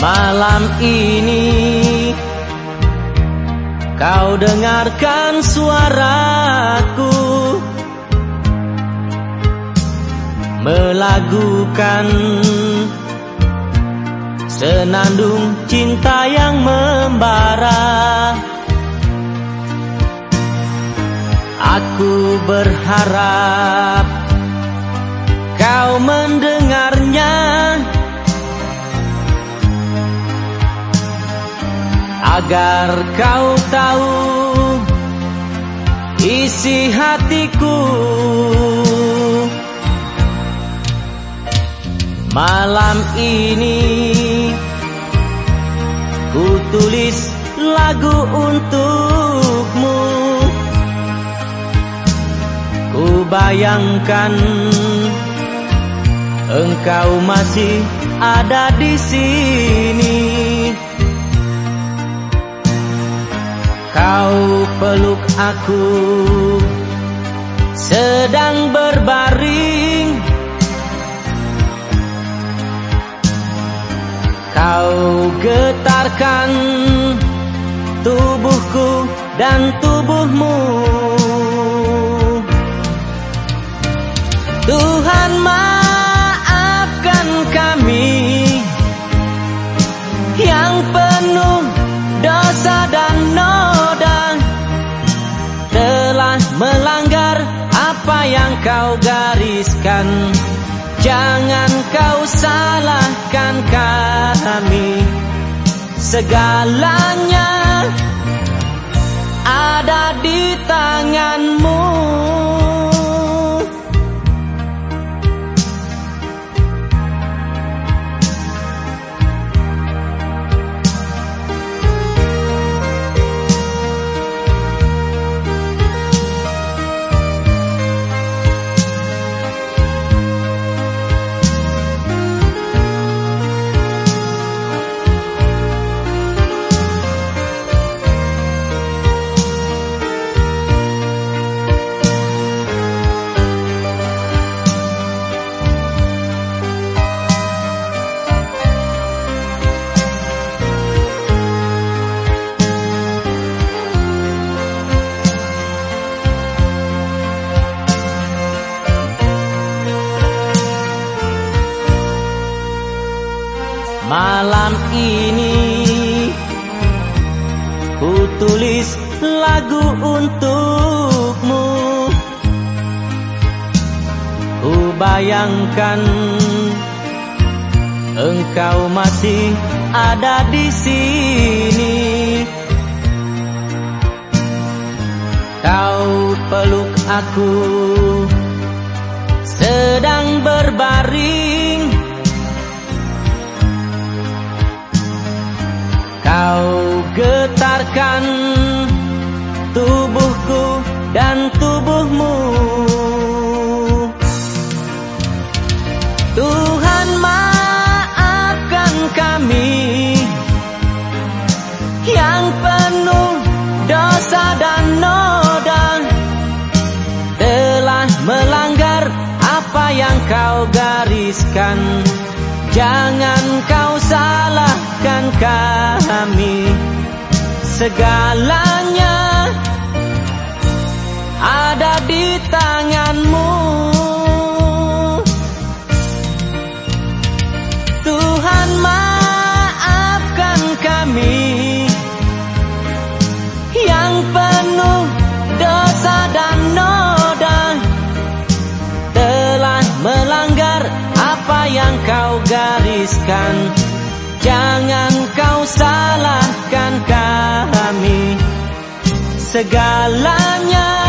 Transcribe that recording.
Malam ini kau dengarkan suaraku. Melagukan senandung cinta yang membara. Aku berharap Agar kau tahu isi hatiku. Malam ini ku tulis lagu untukmu. Ku bayangkan engkau masih ada di sini Kau peluk aku. Sedang berbaring. Kau getarkan tubuhku dan tubuhmu. Tuhan apa yang kau gariskan? Jangan kau salahkan kami. Segalanya Malam ini ku tulis lagu untukmu. Ku bayangkan engkau masih ada di sini. Kau peluk aku sedang berbaring kau gariskan. Jangan kau salahkan kami. Segalanya gariskan Jangan kau salahkan kami. Segalanya